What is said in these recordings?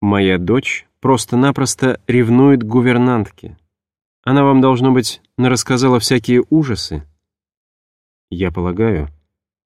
Моя дочь просто-напросто ревнует к гувернантке. Она вам, должно быть, нарассказала всякие ужасы. Я полагаю,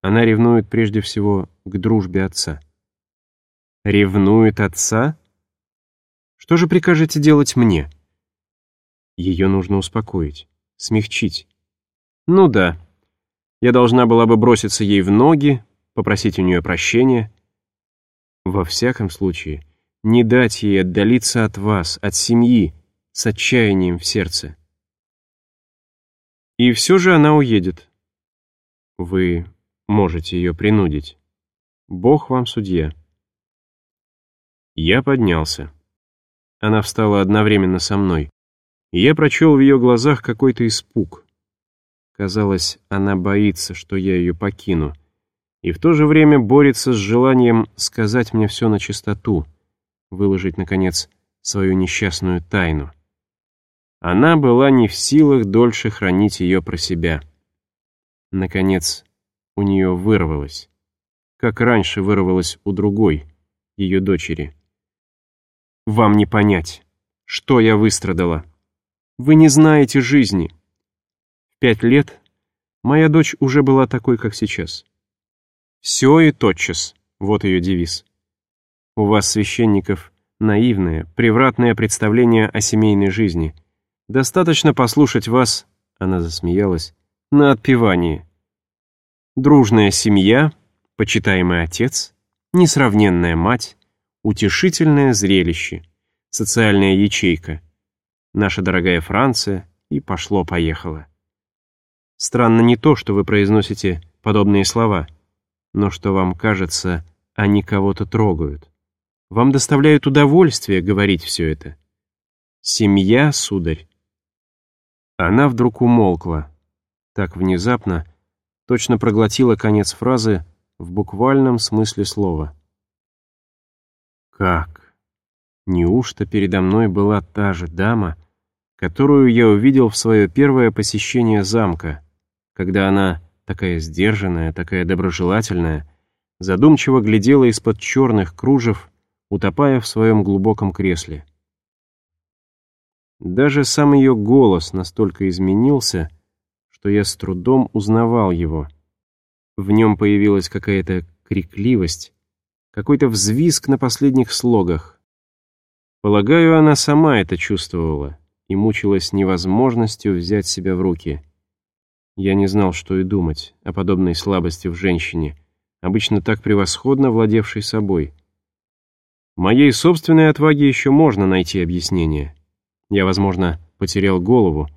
она ревнует прежде всего к дружбе отца. Ревнует отца? Что же прикажете делать мне? Ее нужно успокоить, смягчить. Ну да, я должна была бы броситься ей в ноги, попросить у нее прощения. Во всяком случае, не дать ей отдалиться от вас, от семьи, с отчаянием в сердце. И все же она уедет. Вы можете ее принудить. Бог вам судья. Я поднялся. Она встала одновременно со мной. И я прочел в ее глазах какой-то испуг. Казалось, она боится, что я ее покину. И в то же время борется с желанием сказать мне все на чистоту — выложить, наконец, свою несчастную тайну. Она была не в силах дольше хранить ее про себя. Наконец, у нее вырвалось. Как раньше вырвалось у другой, ее дочери. «Вам не понять, что я выстрадала. Вы не знаете жизни. В пять лет моя дочь уже была такой, как сейчас. Все и тотчас, вот ее девиз. У вас, священников, наивное, превратное представление о семейной жизни. Достаточно послушать вас, она засмеялась, на отпевании. Дружная семья, почитаемый отец, несравненная мать, утешительное зрелище, социальная ячейка, наша дорогая Франция, и пошло-поехало. Странно не то, что вы произносите подобные слова, но что вам кажется, они кого-то трогают. Вам доставляет удовольствие говорить все это. Семья, сударь. Она вдруг умолкла. Так внезапно, точно проглотила конец фразы в буквальном смысле слова. Как? Неужто передо мной была та же дама, которую я увидел в свое первое посещение замка, когда она, такая сдержанная, такая доброжелательная, задумчиво глядела из-под черных кружев утопая в своем глубоком кресле. Даже сам ее голос настолько изменился, что я с трудом узнавал его. В нем появилась какая-то крикливость, какой-то взвизг на последних слогах. Полагаю, она сама это чувствовала и мучилась невозможностью взять себя в руки. Я не знал, что и думать о подобной слабости в женщине, обычно так превосходно владевшей собой — Моей собственной отваге еще можно найти объяснение. Я, возможно, потерял голову.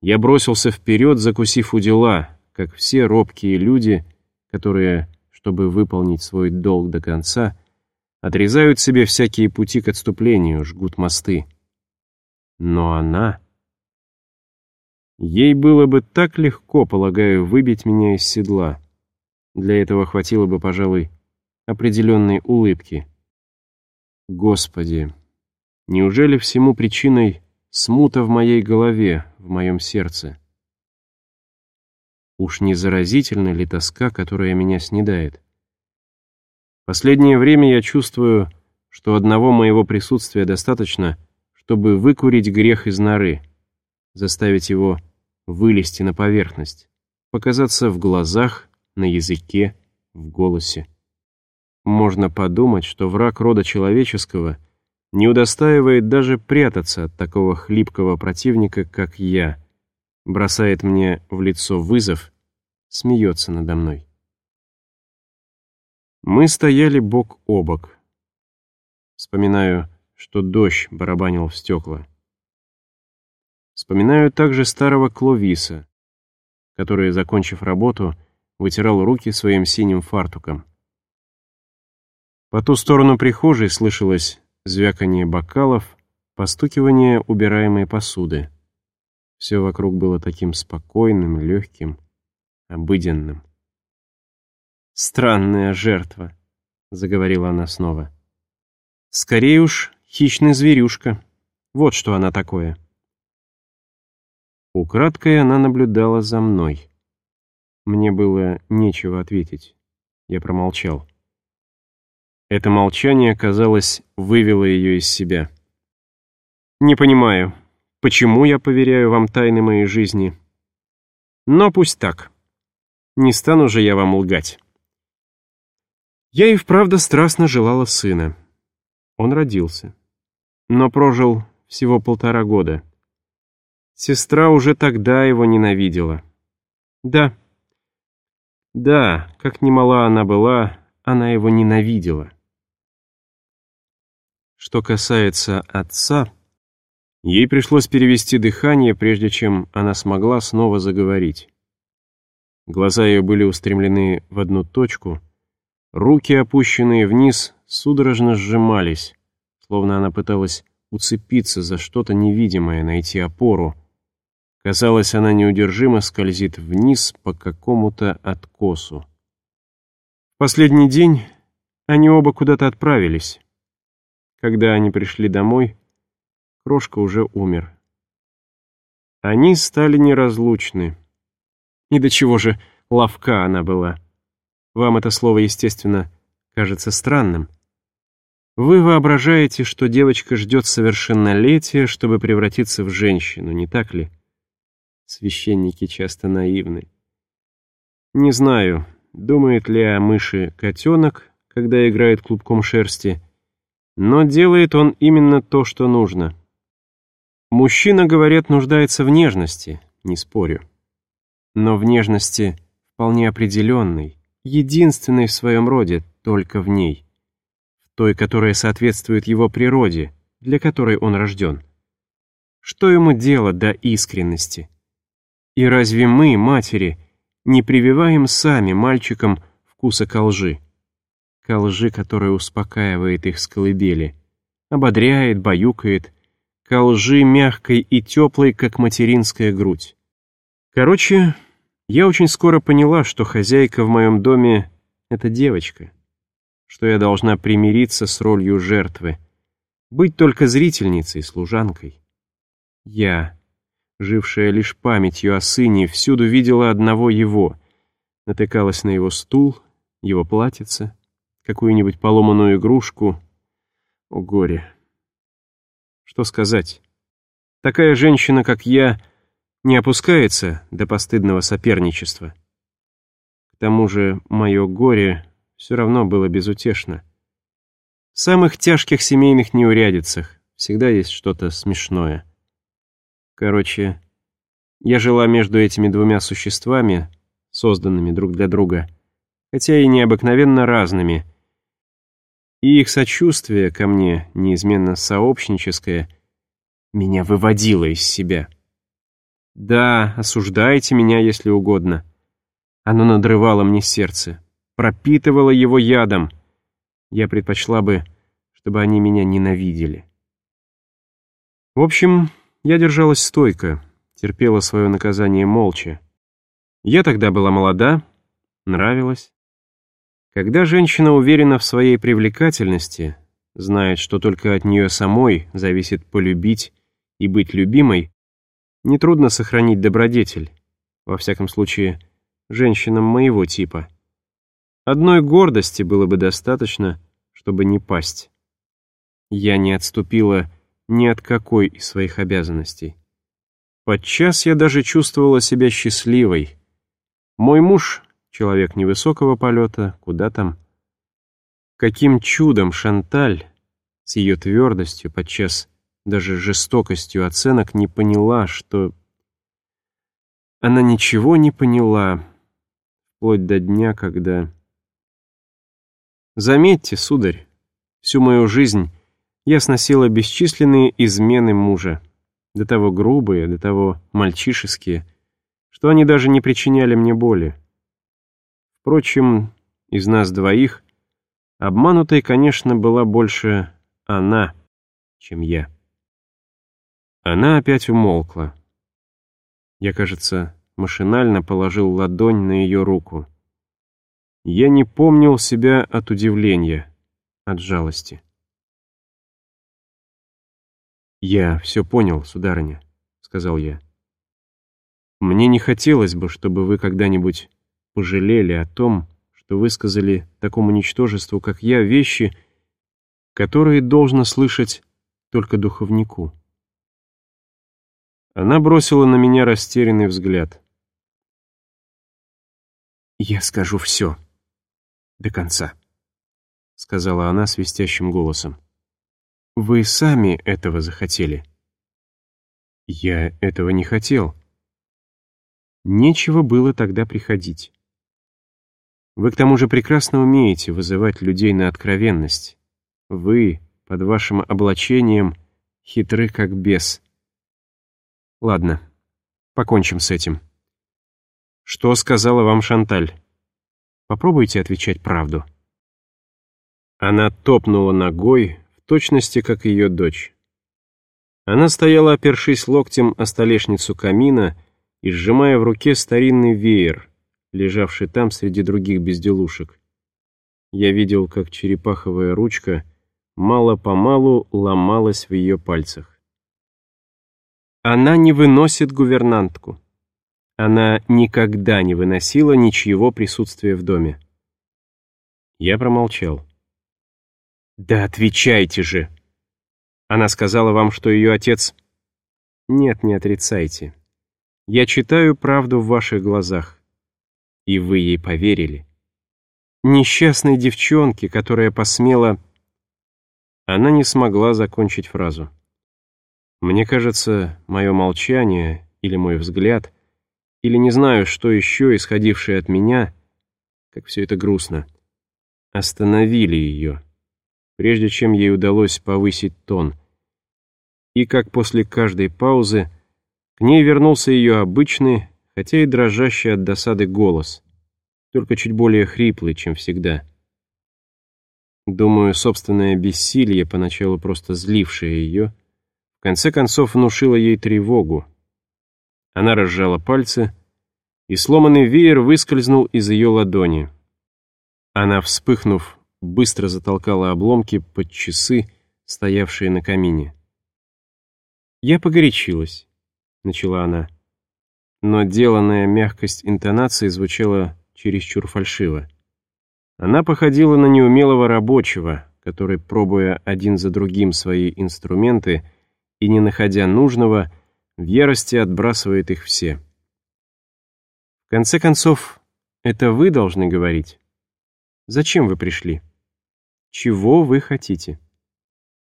Я бросился вперед, закусив у дела, как все робкие люди, которые, чтобы выполнить свой долг до конца, отрезают себе всякие пути к отступлению, жгут мосты. Но она... Ей было бы так легко, полагаю, выбить меня из седла. Для этого хватило бы, пожалуй, определенной улыбки — Господи, неужели всему причиной смута в моей голове, в моем сердце? Уж не заразительна ли тоска, которая меня снедает? Последнее время я чувствую, что одного моего присутствия достаточно, чтобы выкурить грех из норы, заставить его вылезти на поверхность, показаться в глазах, на языке, в голосе. Можно подумать, что враг рода человеческого не удостаивает даже прятаться от такого хлипкого противника, как я, бросает мне в лицо вызов, смеется надо мной. Мы стояли бок о бок. Вспоминаю, что дождь барабанил в стекла. Вспоминаю также старого Кловиса, который, закончив работу, вытирал руки своим синим фартуком. По ту сторону прихожей слышалось звяканье бокалов, постукивание убираемой посуды. Все вокруг было таким спокойным, легким, обыденным. «Странная жертва», — заговорила она снова. «Скорее уж, хищная зверюшка. Вот что она такое». Украдкой она наблюдала за мной. Мне было нечего ответить. Я промолчал. Это молчание, казалось, вывело ее из себя. «Не понимаю, почему я поверяю вам тайны моей жизни. Но пусть так. Не стану же я вам лгать. Я и вправду страстно желала сына. Он родился, но прожил всего полтора года. Сестра уже тогда его ненавидела. Да, да, как немала она была, она его ненавидела. Что касается отца, ей пришлось перевести дыхание, прежде чем она смогла снова заговорить. Глаза ее были устремлены в одну точку, руки, опущенные вниз, судорожно сжимались, словно она пыталась уцепиться за что-то невидимое, найти опору. Казалось, она неудержимо скользит вниз по какому-то откосу. В последний день они оба куда-то отправились. Когда они пришли домой, Крошка уже умер. Они стали неразлучны. И до чего же ловка она была. Вам это слово, естественно, кажется странным. Вы воображаете, что девочка ждет совершеннолетия, чтобы превратиться в женщину, не так ли? Священники часто наивны. Не знаю, думает ли о мыши котенок, когда играет клубком шерсти, но делает он именно то, что нужно. Мужчина, говорят, нуждается в нежности, не спорю. Но в нежности вполне определенной, единственной в своем роде, только в ней. В той, которая соответствует его природе, для которой он рожден. Что ему дело до искренности? И разве мы, матери, не прививаем сами мальчикам вкуса ко лжи? Ко лжи, которая успокаивает их с колыбели, ободряет, баюкает, ко лжи мягкой и теплой, как материнская грудь. Короче, я очень скоро поняла, что хозяйка в моем доме — это девочка, что я должна примириться с ролью жертвы, быть только зрительницей, служанкой. Я, жившая лишь памятью о сыне, всюду видела одного его, натыкалась на его стул, его платьице, какую-нибудь поломанную игрушку. О горе! Что сказать? Такая женщина, как я, не опускается до постыдного соперничества. К тому же мое горе все равно было безутешно. В самых тяжких семейных неурядицах всегда есть что-то смешное. Короче, я жила между этими двумя существами, созданными друг для друга, хотя и необыкновенно разными — и их сочувствие ко мне, неизменно сообщническое, меня выводило из себя. Да, осуждайте меня, если угодно. Оно надрывало мне сердце, пропитывало его ядом. Я предпочла бы, чтобы они меня ненавидели. В общем, я держалась стойко, терпела свое наказание молча. Я тогда была молода, нравилась. Когда женщина уверена в своей привлекательности, знает, что только от нее самой зависит полюбить и быть любимой, нетрудно сохранить добродетель, во всяком случае, женщинам моего типа. Одной гордости было бы достаточно, чтобы не пасть. Я не отступила ни от какой из своих обязанностей. Подчас я даже чувствовала себя счастливой. Мой муж Человек невысокого полета, куда там? Каким чудом Шанталь с ее твердостью, подчас даже жестокостью оценок, не поняла, что... Она ничего не поняла, вплоть до дня, когда... Заметьте, сударь, всю мою жизнь я сносила бесчисленные измены мужа, до того грубые, до того мальчишеские, что они даже не причиняли мне боли. Впрочем, из нас двоих обманутой, конечно, была больше она, чем я. Она опять умолкла. Я, кажется, машинально положил ладонь на ее руку. Я не помнил себя от удивления, от жалости. «Я все понял, сударыня», — сказал я. «Мне не хотелось бы, чтобы вы когда-нибудь пожалели о том, что высказали такому ничтожеству, как я, вещи, которые должно слышать только духовнику. Она бросила на меня растерянный взгляд. «Я скажу все. До конца», — сказала она свистящим голосом. «Вы сами этого захотели». «Я этого не хотел». Нечего было тогда приходить. Вы к тому же прекрасно умеете вызывать людей на откровенность. Вы, под вашим облачением, хитры как бес. Ладно, покончим с этим. Что сказала вам Шанталь? Попробуйте отвечать правду. Она топнула ногой, в точности, как ее дочь. Она стояла, опершись локтем о столешницу камина и сжимая в руке старинный веер, лежавший там среди других безделушек. Я видел, как черепаховая ручка мало-помалу ломалась в ее пальцах. Она не выносит гувернантку. Она никогда не выносила ничьего присутствия в доме. Я промолчал. «Да отвечайте же!» Она сказала вам, что ее отец... Нет, не отрицайте. Я читаю правду в ваших глазах. И вы ей поверили. Несчастной девчонке, которая посмела... Она не смогла закончить фразу. Мне кажется, мое молчание или мой взгляд, или не знаю, что еще, исходившее от меня, как все это грустно, остановили ее, прежде чем ей удалось повысить тон. И как после каждой паузы к ней вернулся ее обычный, хотя и дрожащий от досады голос, только чуть более хриплый, чем всегда. Думаю, собственное бессилие, поначалу просто злившее ее, — конце концов внушила ей тревогу. Она разжала пальцы, и сломанный веер выскользнул из ее ладони. Она, вспыхнув, быстро затолкала обломки под часы, стоявшие на камине. «Я погорячилась», — начала она. Но деланная мягкость интонации звучала чересчур фальшиво. Она походила на неумелого рабочего, который, пробуя один за другим свои инструменты, и, не находя нужного, в ярости отбрасывает их все. В конце концов, это вы должны говорить. Зачем вы пришли? Чего вы хотите?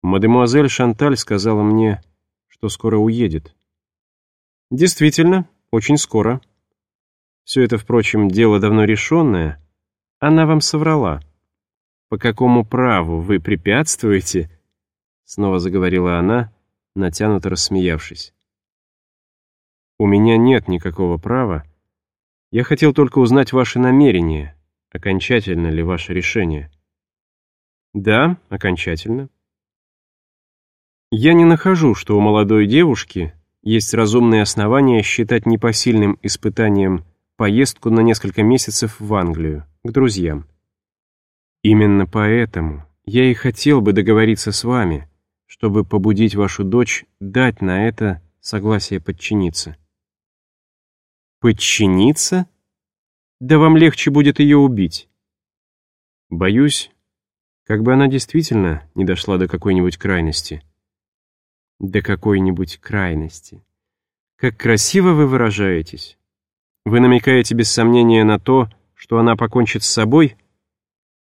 Мадемуазель Шанталь сказала мне, что скоро уедет. Действительно, очень скоро. Все это, впрочем, дело давно решенное. Она вам соврала. По какому праву вы препятствуете? Снова заговорила она, натянуто рассмеявшись. «У меня нет никакого права. Я хотел только узнать ваши намерения, окончательно ли ваше решение». «Да, окончательно». «Я не нахожу, что у молодой девушки есть разумные основания считать непосильным испытанием поездку на несколько месяцев в Англию, к друзьям. Именно поэтому я и хотел бы договориться с вами» чтобы побудить вашу дочь дать на это согласие подчиниться. Подчиниться? Да вам легче будет ее убить. Боюсь, как бы она действительно не дошла до какой-нибудь крайности. До какой-нибудь крайности. Как красиво вы выражаетесь. Вы намекаете без сомнения на то, что она покончит с собой?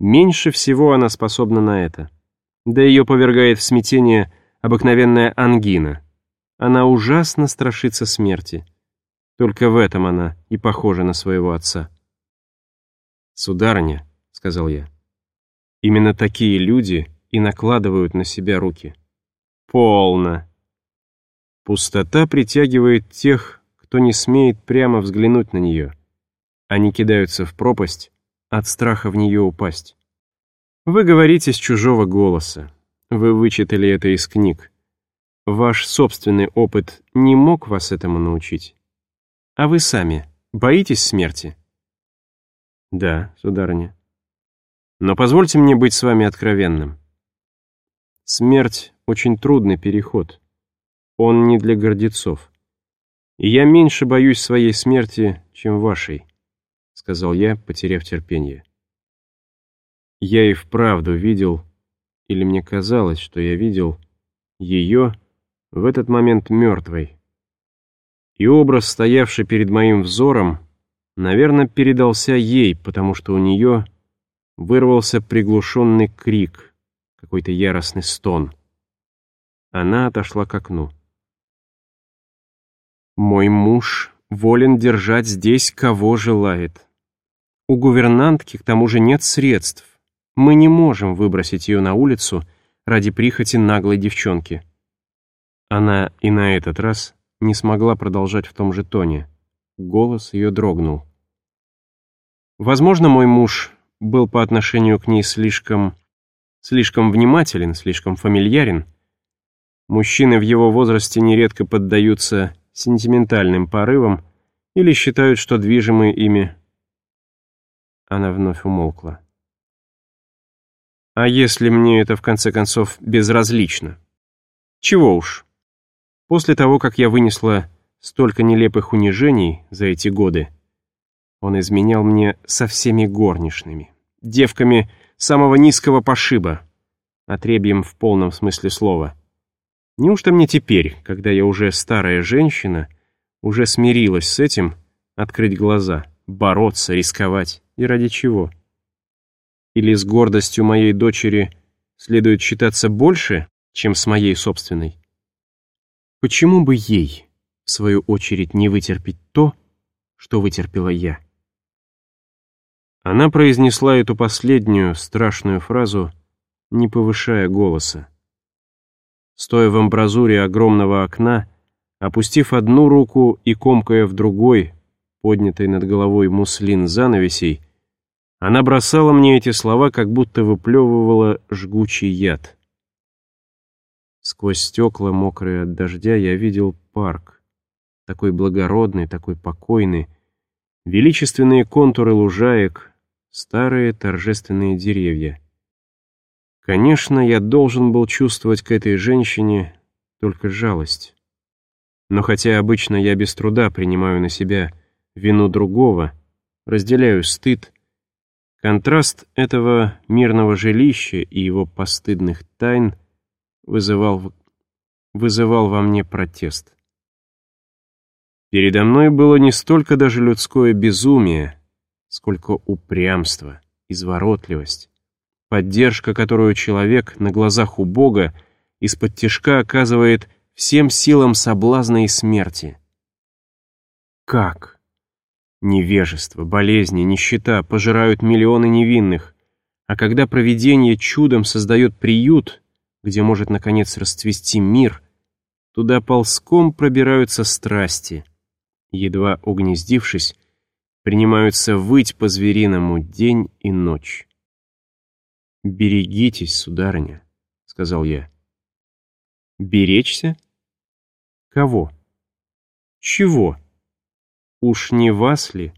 Меньше всего она способна на это да ее повергает в смятение обыкновенная ангина. Она ужасно страшится смерти. Только в этом она и похожа на своего отца. «Сударыня», — сказал я, — «именно такие люди и накладывают на себя руки». «Полно». Пустота притягивает тех, кто не смеет прямо взглянуть на нее. Они кидаются в пропасть от страха в нее упасть. Вы говорите с чужого голоса. Вы вычитали это из книг. Ваш собственный опыт не мог вас этому научить. А вы сами боитесь смерти? Да, сударыня. Но позвольте мне быть с вами откровенным. Смерть — очень трудный переход. Он не для гордецов. И я меньше боюсь своей смерти, чем вашей, — сказал я, потеряв терпение. Я и вправду видел, или мне казалось, что я видел ее в этот момент мертвой. И образ, стоявший перед моим взором, наверное, передался ей, потому что у нее вырвался приглушенный крик, какой-то яростный стон. Она отошла к окну. «Мой муж волен держать здесь, кого желает. У гувернантки, к тому же, нет средств. Мы не можем выбросить ее на улицу ради прихоти наглой девчонки». Она и на этот раз не смогла продолжать в том же тоне. Голос ее дрогнул. Возможно, мой муж был по отношению к ней слишком... слишком внимателен, слишком фамильярен. Мужчины в его возрасте нередко поддаются сентиментальным порывам или считают, что движимы ими... Она вновь умолкла. А если мне это, в конце концов, безразлично? Чего уж. После того, как я вынесла столько нелепых унижений за эти годы, он изменял мне со всеми горничными, девками самого низкого пошиба, отребьем в полном смысле слова. Неужто мне теперь, когда я уже старая женщина, уже смирилась с этим, открыть глаза, бороться, рисковать? И ради чего? Или с гордостью моей дочери следует считаться больше, чем с моей собственной? Почему бы ей, в свою очередь, не вытерпеть то, что вытерпела я? Она произнесла эту последнюю страшную фразу, не повышая голоса. Стоя в амбразуре огромного окна, опустив одну руку и комкая в другой, поднятой над головой муслин занавесей, она бросала мне эти слова, как будто выплевывала жгучий яд. Сквозь стекла, мокрые от дождя, я видел парк. Такой благородный, такой покойный. Величественные контуры лужаек, старые торжественные деревья. Конечно, я должен был чувствовать к этой женщине только жалость. Но хотя обычно я без труда принимаю на себя вину другого, разделяю стыд, контраст этого мирного жилища и его постыдных тайн вызывал, вызывал во мне протест. Передо мной было не столько даже людское безумие, сколько упрямство, изворотливость, поддержка, которую человек на глазах у Бога из-под тяжка оказывает всем силам соблазна и смерти. Как? Невежество, болезни, нищета пожирают миллионы невинных, а когда провидение чудом создает приют, где может, наконец, расцвести мир, туда ползком пробираются страсти. Едва угнездившись, принимаются выть по-звериному день и ночь. «Берегитесь, сударыня», — сказал я. «Беречься? Кого? Чего? Уж не вас ли?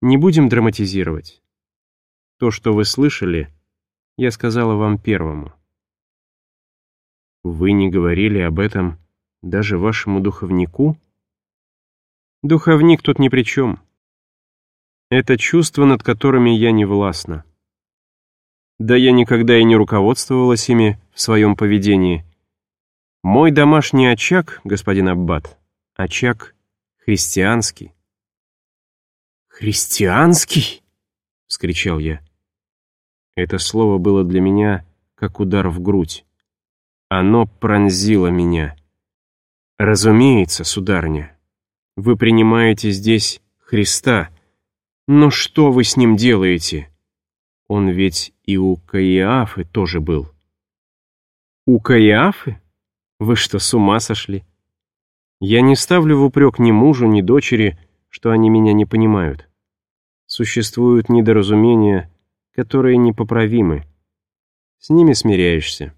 Не будем драматизировать. То, что вы слышали, я сказала вам первому. Вы не говорили об этом даже вашему духовнику? Духовник тут ни при чем. Это чувства, над которыми я не властна. Да я никогда и не руководствовалась ими в своем поведении. Мой домашний очаг, господин Аббат, очаг христианский. «Христианский?» — вскричал я. Это слово было для меня как удар в грудь. Оно пронзило меня. «Разумеется, сударыня, вы принимаете здесь Христа, но что вы с ним делаете? Он ведь и у Каиафы тоже был». «У Каиафы? Вы что, с ума сошли?» Я не ставлю в упрек ни мужу, ни дочери, что они меня не понимают. Существуют недоразумения, которые непоправимы. С ними смиряешься.